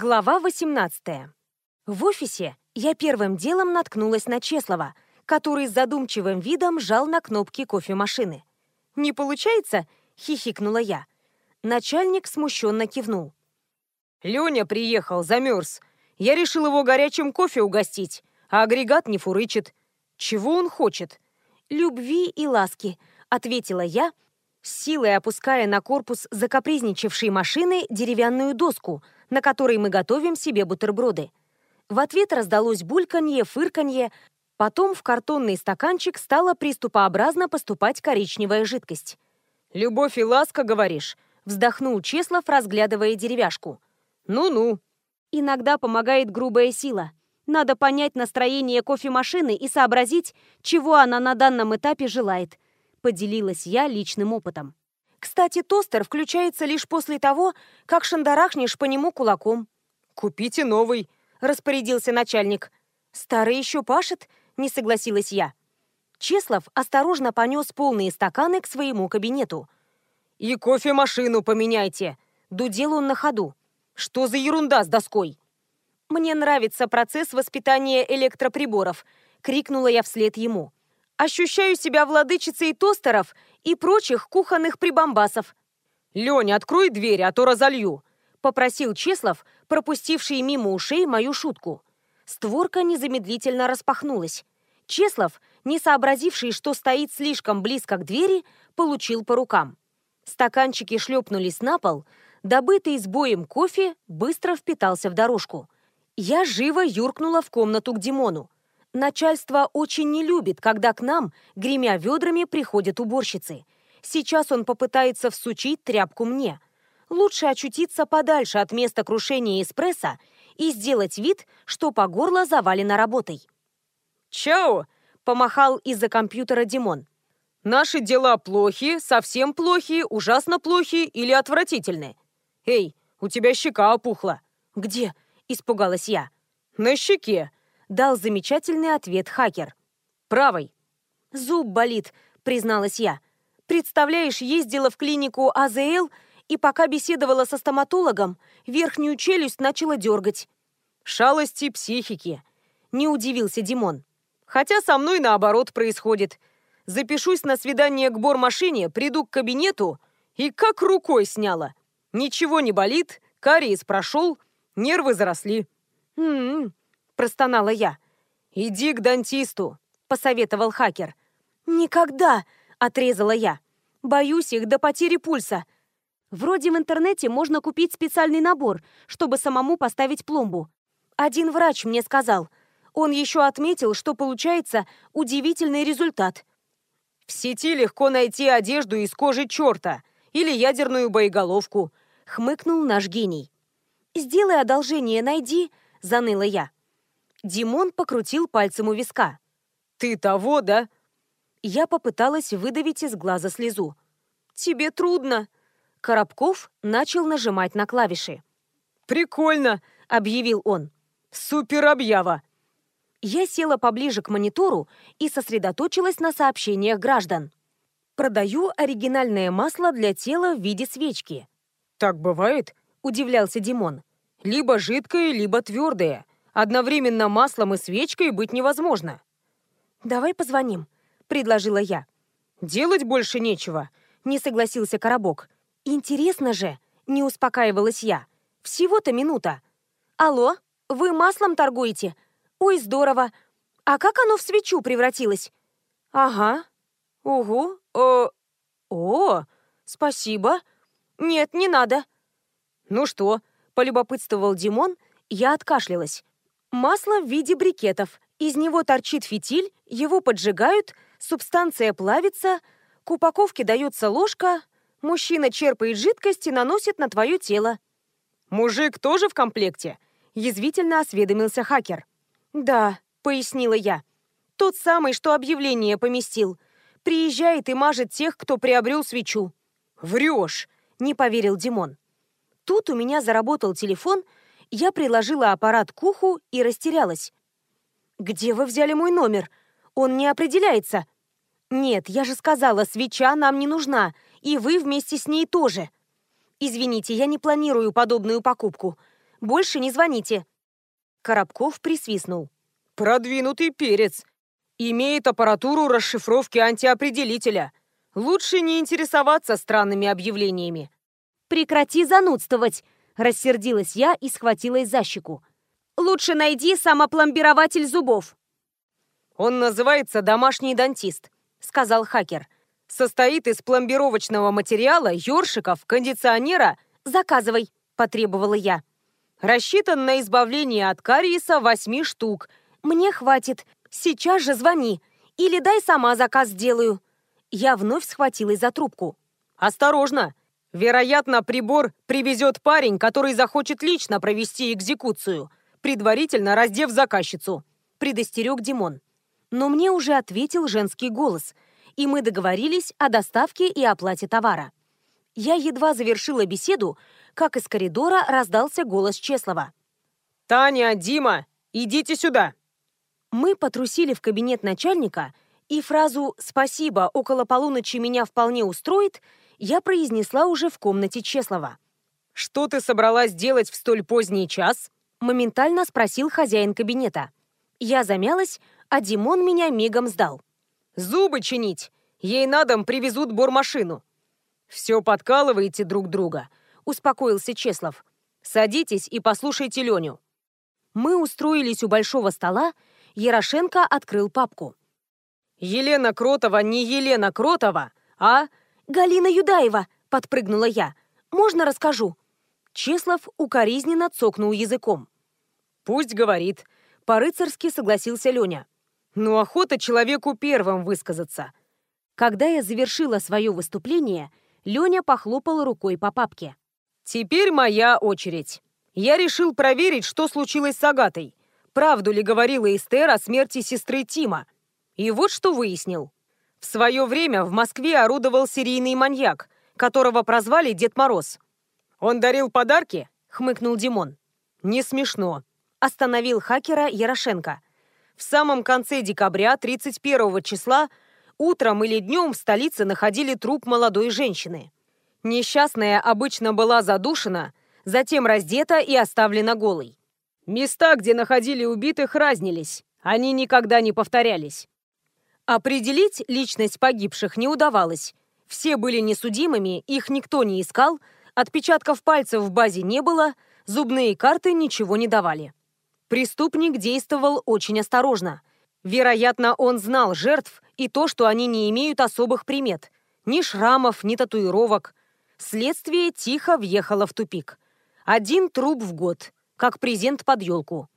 Глава 18. В офисе я первым делом наткнулась на Чеслова, который с задумчивым видом жал на кнопки кофемашины. «Не получается?» — хихикнула я. Начальник смущенно кивнул. «Леня приехал, замерз. Я решил его горячим кофе угостить, а агрегат не фурычит. Чего он хочет?» «Любви и ласки», — ответила я, силой опуская на корпус закапризничавшей машины деревянную доску, на которой мы готовим себе бутерброды. В ответ раздалось бульканье, фырканье, потом в картонный стаканчик стала приступообразно поступать коричневая жидкость. «Любовь и ласка, говоришь?» — вздохнул Чеслов, разглядывая деревяшку. «Ну-ну». Иногда помогает грубая сила. Надо понять настроение кофемашины и сообразить, чего она на данном этапе желает. Поделилась я личным опытом. Кстати, тостер включается лишь после того, как шандарахнешь по нему кулаком. «Купите новый», — распорядился начальник. «Старый еще пашет?» — не согласилась я. Чеслов осторожно понес полные стаканы к своему кабинету. «И кофемашину поменяйте!» — дудел он на ходу. «Что за ерунда с доской?» «Мне нравится процесс воспитания электроприборов», — крикнула я вслед ему. «Ощущаю себя владычицей тостеров и прочих кухонных прибамбасов». «Леня, открой дверь, а то разолью», — попросил Чеслов, пропустивший мимо ушей мою шутку. Створка незамедлительно распахнулась. Чеслов, не сообразивший, что стоит слишком близко к двери, получил по рукам. Стаканчики шлепнулись на пол, добытый с боем кофе быстро впитался в дорожку — я живо юркнула в комнату к Димону. Начальство очень не любит, когда к нам, гремя ведрами, приходят уборщицы. Сейчас он попытается всучить тряпку мне. Лучше очутиться подальше от места крушения эспрессо и сделать вид, что по горло завалено работой. «Чао!» — помахал из-за компьютера Димон. «Наши дела плохи, совсем плохи, ужасно плохи или отвратительны? Эй, у тебя щека опухла». «Где?» Испугалась я. «На щеке», — дал замечательный ответ хакер. «Правой». «Зуб болит», — призналась я. «Представляешь, ездила в клинику АЗЛ и пока беседовала со стоматологом, верхнюю челюсть начала дергать». «Шалости психики», — не удивился Димон. «Хотя со мной наоборот происходит. Запишусь на свидание к бормашине, приду к кабинету и как рукой сняла. Ничего не болит, кариес прошел, Нервы заросли. «М-м-м», простонала я. «Иди к дантисту», — посоветовал хакер. «Никогда!» — отрезала я. «Боюсь их до потери пульса. Вроде в интернете можно купить специальный набор, чтобы самому поставить пломбу. Один врач мне сказал. Он еще отметил, что получается удивительный результат. В сети легко найти одежду из кожи черта или ядерную боеголовку, хмыкнул наш гений. «Сделай одолжение, найди», — заныла я. Димон покрутил пальцем у виска. «Ты того, да?» Я попыталась выдавить из глаза слезу. «Тебе трудно». Коробков начал нажимать на клавиши. «Прикольно», — объявил он. «Супер объява!» Я села поближе к монитору и сосредоточилась на сообщениях граждан. «Продаю оригинальное масло для тела в виде свечки». «Так бывает?» – удивлялся Димон. «Либо жидкое, либо твердое. Одновременно маслом и свечкой быть невозможно». «Давай позвоним», – предложила я. «Делать больше нечего», – не согласился Коробок. «Интересно же», – не успокаивалась я. «Всего-то минута». «Алло, вы маслом торгуете? Ой, здорово. А как оно в свечу превратилось?» «Ага. Угу. О, о, спасибо. Нет, не надо». «Ну что?» – полюбопытствовал Димон, я откашлялась. «Масло в виде брикетов. Из него торчит фитиль, его поджигают, субстанция плавится, к упаковке дается ложка, мужчина черпает жидкость и наносит на твое тело». «Мужик тоже в комплекте?» – язвительно осведомился хакер. «Да», – пояснила я. «Тот самый, что объявление поместил. Приезжает и мажет тех, кто приобрел свечу». «Врешь!» – не поверил Димон. Тут у меня заработал телефон, я приложила аппарат к уху и растерялась. «Где вы взяли мой номер? Он не определяется». «Нет, я же сказала, свеча нам не нужна, и вы вместе с ней тоже». «Извините, я не планирую подобную покупку. Больше не звоните». Коробков присвистнул. «Продвинутый перец. Имеет аппаратуру расшифровки антиопределителя. Лучше не интересоваться странными объявлениями». «Прекрати занудствовать!» – рассердилась я и схватилась за щеку. «Лучше найди самопломбирователь зубов». «Он называется «Домашний дантист», — сказал хакер. «Состоит из пломбировочного материала, ёршиков, кондиционера...» «Заказывай», — потребовала я. «Рассчитан на избавление от кариеса восьми штук». «Мне хватит. Сейчас же звони. Или дай сама заказ сделаю». Я вновь схватилась за трубку. «Осторожно! Вероятно, прибор привезет парень, который захочет лично провести экзекуцию, предварительно раздев заказчицу», — предостерег Димон. Но мне уже ответил женский голос, и мы договорились о доставке и оплате товара. Я едва завершила беседу, как из коридора раздался голос Чеслова. «Таня, Дима, идите сюда!» Мы потрусили в кабинет начальника, и фразу «спасибо, около полуночи меня вполне устроит» я произнесла уже в комнате Чеслова. «Что ты собралась делать в столь поздний час?» моментально спросил хозяин кабинета. Я замялась, а Димон меня мигом сдал. «Зубы чинить! Ей на дом привезут бормашину!» «Все подкалываете друг друга», — успокоился Чеслов. «Садитесь и послушайте Леню». Мы устроились у большого стола, Ярошенко открыл папку. «Елена Кротова не Елена Кротова, а...» «Галина Юдаева!» — подпрыгнула я. «Можно расскажу?» Чеслов укоризненно цокнул языком. «Пусть говорит», — по-рыцарски согласился Леня. «Ну, охота человеку первым высказаться». Когда я завершила свое выступление, Леня похлопал рукой по папке. «Теперь моя очередь. Я решил проверить, что случилось с Агатой. Правду ли говорила Эстер о смерти сестры Тима. И вот что выяснил. В свое время в Москве орудовал серийный маньяк, которого прозвали Дед Мороз. «Он дарил подарки?» — хмыкнул Димон. «Не смешно», — остановил хакера Ярошенко. В самом конце декабря, 31 числа, утром или днем в столице находили труп молодой женщины. Несчастная обычно была задушена, затем раздета и оставлена голой. Места, где находили убитых, разнились. Они никогда не повторялись. Определить личность погибших не удавалось. Все были несудимыми, их никто не искал, отпечатков пальцев в базе не было, зубные карты ничего не давали. Преступник действовал очень осторожно. Вероятно, он знал жертв и то, что они не имеют особых примет. Ни шрамов, ни татуировок. Следствие тихо въехало в тупик. Один труп в год как презент под елку.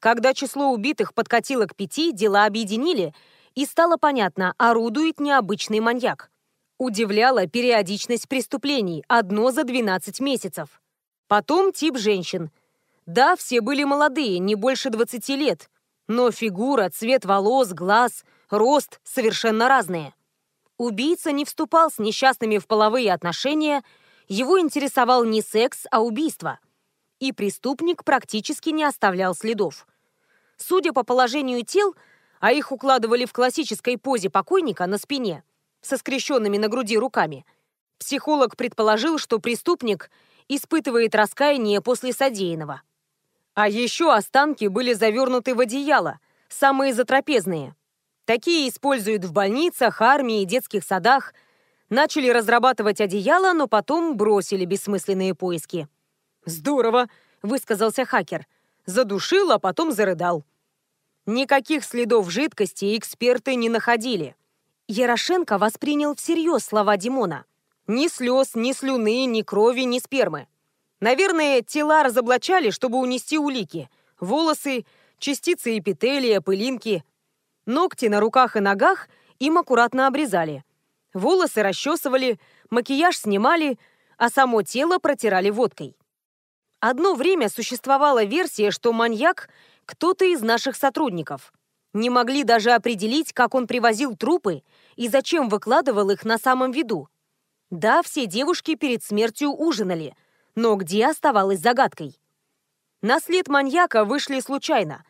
Когда число убитых подкатило к пяти, дела объединили, и стало понятно, орудует необычный маньяк. Удивляла периодичность преступлений, одно за 12 месяцев. Потом тип женщин. Да, все были молодые, не больше 20 лет, но фигура, цвет волос, глаз, рост совершенно разные. Убийца не вступал с несчастными в половые отношения, его интересовал не секс, а убийство – и преступник практически не оставлял следов. Судя по положению тел, а их укладывали в классической позе покойника на спине, со скрещенными на груди руками, психолог предположил, что преступник испытывает раскаяние после содеянного. А еще останки были завернуты в одеяло, самые затрапезные. Такие используют в больницах, армии, детских садах. Начали разрабатывать одеяло, но потом бросили бессмысленные поиски. «Здорово!» — высказался хакер. Задушил, а потом зарыдал. Никаких следов жидкости эксперты не находили. Ярошенко воспринял всерьез слова Димона. Ни слез, ни слюны, ни крови, ни спермы. Наверное, тела разоблачали, чтобы унести улики. Волосы, частицы эпителия, пылинки. Ногти на руках и ногах им аккуратно обрезали. Волосы расчесывали, макияж снимали, а само тело протирали водкой. Одно время существовала версия, что маньяк – кто-то из наших сотрудников. Не могли даже определить, как он привозил трупы и зачем выкладывал их на самом виду. Да, все девушки перед смертью ужинали, но где оставалось загадкой? На след маньяка вышли случайно.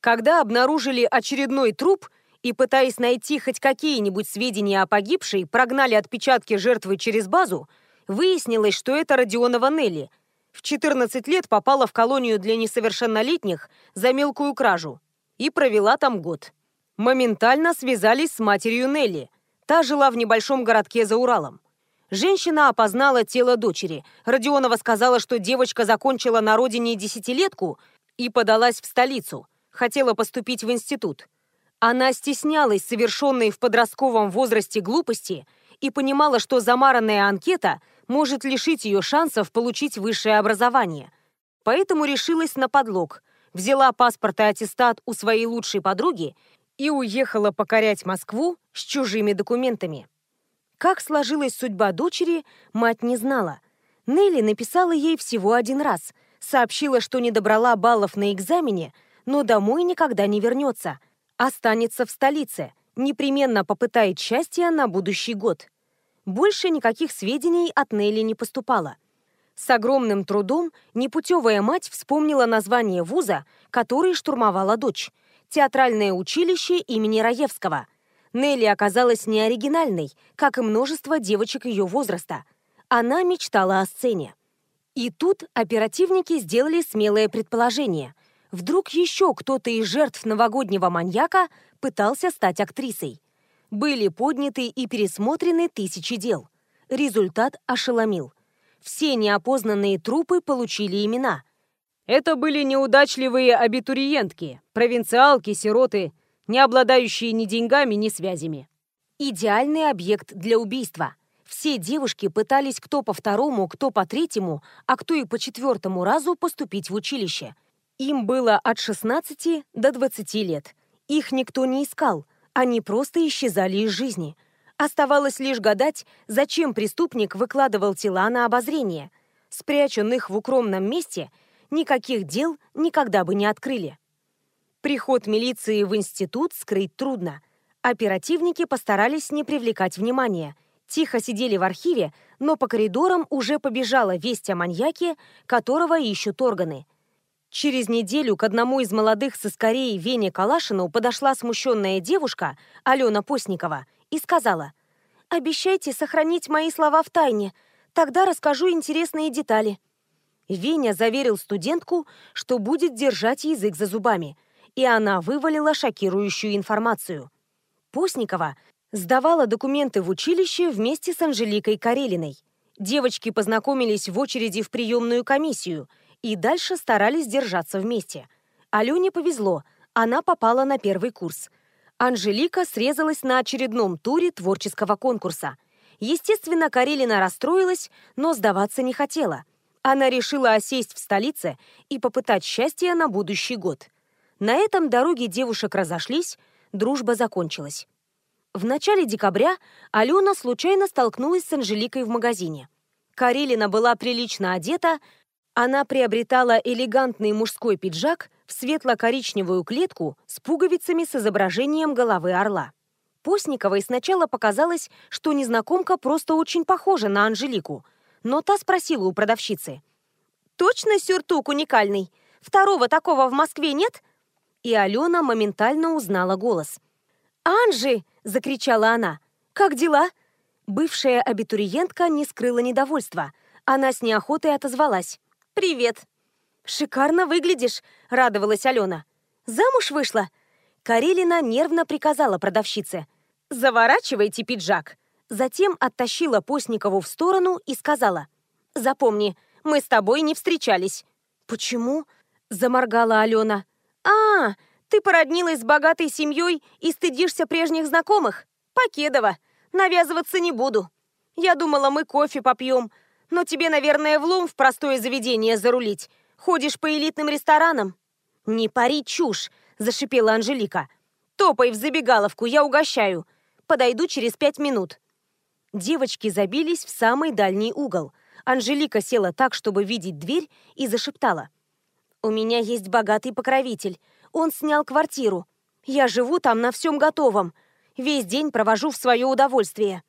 Когда обнаружили очередной труп и, пытаясь найти хоть какие-нибудь сведения о погибшей, прогнали отпечатки жертвы через базу, выяснилось, что это Родионова Нелли – В 14 лет попала в колонию для несовершеннолетних за мелкую кражу и провела там год. Моментально связались с матерью Нелли. Та жила в небольшом городке за Уралом. Женщина опознала тело дочери. Родионова сказала, что девочка закончила на родине десятилетку и подалась в столицу. Хотела поступить в институт. Она стеснялась совершенной в подростковом возрасте глупости и понимала, что замаранная анкета может лишить ее шансов получить высшее образование. Поэтому решилась на подлог, взяла паспорт и аттестат у своей лучшей подруги и уехала покорять Москву с чужими документами. Как сложилась судьба дочери, мать не знала. Нелли написала ей всего один раз. Сообщила, что не добрала баллов на экзамене, но домой никогда не вернется. Останется в столице, непременно попытает счастья на будущий год. Больше никаких сведений от Нелли не поступало. С огромным трудом непутевая мать вспомнила название вуза, который штурмовала дочь – Театральное училище имени Раевского – Нелли оказалась неоригинальной, как и множество девочек ее возраста. Она мечтала о сцене. И тут оперативники сделали смелое предположение. Вдруг еще кто-то из жертв новогоднего маньяка пытался стать актрисой. Были подняты и пересмотрены тысячи дел. Результат ошеломил. Все неопознанные трупы получили имена. Это были неудачливые абитуриентки, провинциалки, сироты, не обладающие ни деньгами, ни связями. Идеальный объект для убийства. Все девушки пытались кто по второму, кто по третьему, а кто и по четвертому разу поступить в училище. Им было от 16 до 20 лет. Их никто не искал, они просто исчезали из жизни. Оставалось лишь гадать, зачем преступник выкладывал тела на обозрение. Спряченных в укромном месте, никаких дел никогда бы не открыли. Приход милиции в институт скрыть трудно. Оперативники постарались не привлекать внимания. Тихо сидели в архиве, но по коридорам уже побежала весть о маньяке, которого ищут органы. Через неделю к одному из молодых соскорей Вене Калашину подошла смущенная девушка, Алена Постникова, и сказала, «Обещайте сохранить мои слова в тайне, тогда расскажу интересные детали». Веня заверил студентку, что будет держать язык за зубами – и она вывалила шокирующую информацию. Постникова сдавала документы в училище вместе с Анжеликой Карелиной. Девочки познакомились в очереди в приемную комиссию и дальше старались держаться вместе. Алене повезло, она попала на первый курс. Анжелика срезалась на очередном туре творческого конкурса. Естественно, Карелина расстроилась, но сдаваться не хотела. Она решила осесть в столице и попытать счастье на будущий год – на этом дороги девушек разошлись, дружба закончилась. В начале декабря Алена случайно столкнулась с Анжеликой в магазине. Карелина была прилично одета, она приобретала элегантный мужской пиджак в светло-коричневую клетку с пуговицами с изображением головы орла. Постниковой сначала показалось, что незнакомка просто очень похожа на Анжелику, но та спросила у продавщицы. «Точно сюртук уникальный? Второго такого в Москве нет?» и Алена моментально узнала голос. «Анжи!» – закричала она. «Как дела?» Бывшая абитуриентка не скрыла недовольства. Она с неохотой отозвалась. «Привет!» «Шикарно выглядишь!» – радовалась Алена. «Замуж вышла?» Карелина нервно приказала продавщице. «Заворачивайте пиджак!» Затем оттащила Постникову в сторону и сказала. «Запомни, мы с тобой не встречались». «Почему?» – заморгала Алена. «А, ты породнилась с богатой семьей и стыдишься прежних знакомых? Покедова. Навязываться не буду. Я думала, мы кофе попьем. Но тебе, наверное, влом в простое заведение зарулить. Ходишь по элитным ресторанам». «Не пари чушь», – зашипела Анжелика. «Топай в забегаловку, я угощаю. Подойду через пять минут». Девочки забились в самый дальний угол. Анжелика села так, чтобы видеть дверь, и зашептала – у меня есть богатый покровитель. Он снял квартиру. Я живу там на всем готовом. Весь день провожу в свое удовольствие.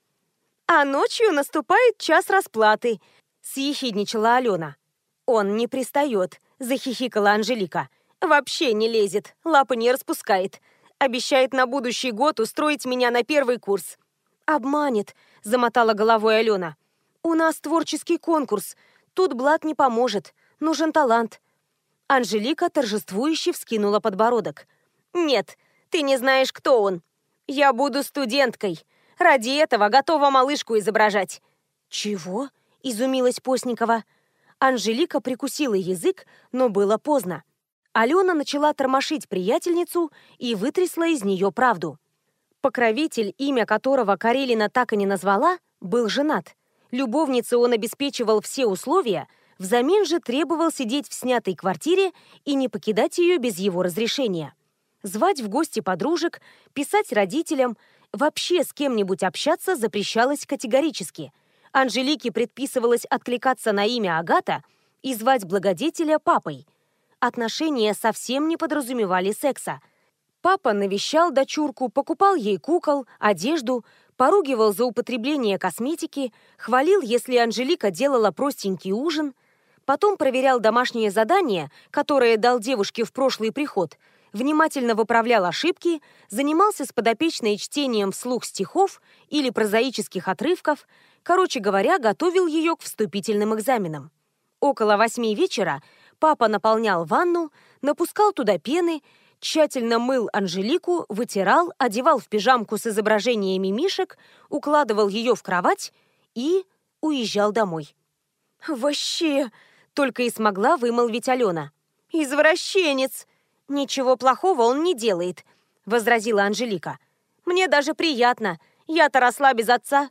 А ночью наступает час расплаты, съехидничала Алена. Он не пристает, захихикала Анжелика. Вообще не лезет, лапы не распускает. Обещает на будущий год устроить меня на первый курс. Обманет, замотала головой Алена. У нас творческий конкурс. Тут блат не поможет, нужен талант. Анжелика торжествующе вскинула подбородок. «Нет, ты не знаешь, кто он. Я буду студенткой. Ради этого готова малышку изображать». «Чего?» – изумилась Постникова. Анжелика прикусила язык, но было поздно. Алена начала тормошить приятельницу и вытрясла из нее правду. Покровитель, имя которого Карелина так и не назвала, был женат. Любовнице он обеспечивал все условия, взамен же требовал сидеть в снятой квартире и не покидать ее без его разрешения. Звать в гости подружек, писать родителям, вообще с кем-нибудь общаться запрещалось категорически. Анжелике предписывалось откликаться на имя Агата и звать благодетеля папой. Отношения совсем не подразумевали секса – Папа навещал дочурку, покупал ей кукол, одежду, поругивал за употребление косметики, хвалил, если Анжелика делала простенький ужин, потом проверял домашнее задание, которое дал девушке в прошлый приход, внимательно выправлял ошибки, занимался с подопечной чтением вслух стихов или прозаических отрывков, короче говоря, готовил ее к вступительным экзаменам. Около восьми вечера папа наполнял ванну, напускал туда пены, тщательно мыл Анжелику, вытирал, одевал в пижамку с изображениями мишек, укладывал ее в кровать и уезжал домой. «Вообще!» — только и смогла вымолвить Алена. «Извращенец!» «Ничего плохого он не делает», — возразила Анжелика. «Мне даже приятно. Я-то росла без отца».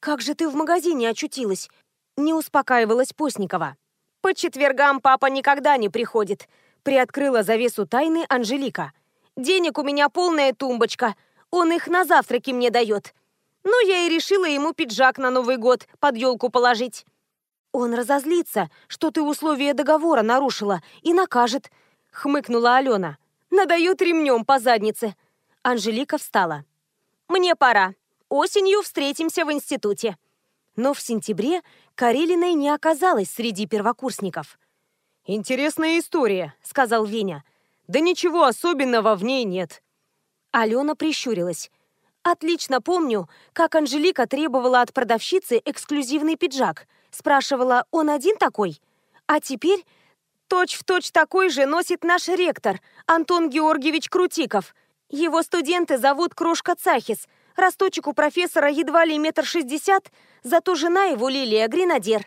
«Как же ты в магазине очутилась?» — не успокаивалась Постникова. «По четвергам папа никогда не приходит», Приоткрыла завесу тайны Анжелика. «Денег у меня полная тумбочка. Он их на завтраки мне дает. Ну, я и решила ему пиджак на Новый год под елку положить». «Он разозлится, что ты условия договора нарушила, и накажет», — хмыкнула Алена. «Надает ремнем по заднице». Анжелика встала. «Мне пора. Осенью встретимся в институте». Но в сентябре Карелиной не оказалось среди первокурсников. «Интересная история», — сказал Веня. «Да ничего особенного в ней нет». Алена прищурилась. «Отлично помню, как Анжелика требовала от продавщицы эксклюзивный пиджак. Спрашивала, он один такой? А теперь точь-в-точь точь такой же носит наш ректор, Антон Георгиевич Крутиков. Его студенты зовут Крошка Цахис. Росточек у профессора едва ли метр шестьдесят, зато жена его Лилия Гренадер.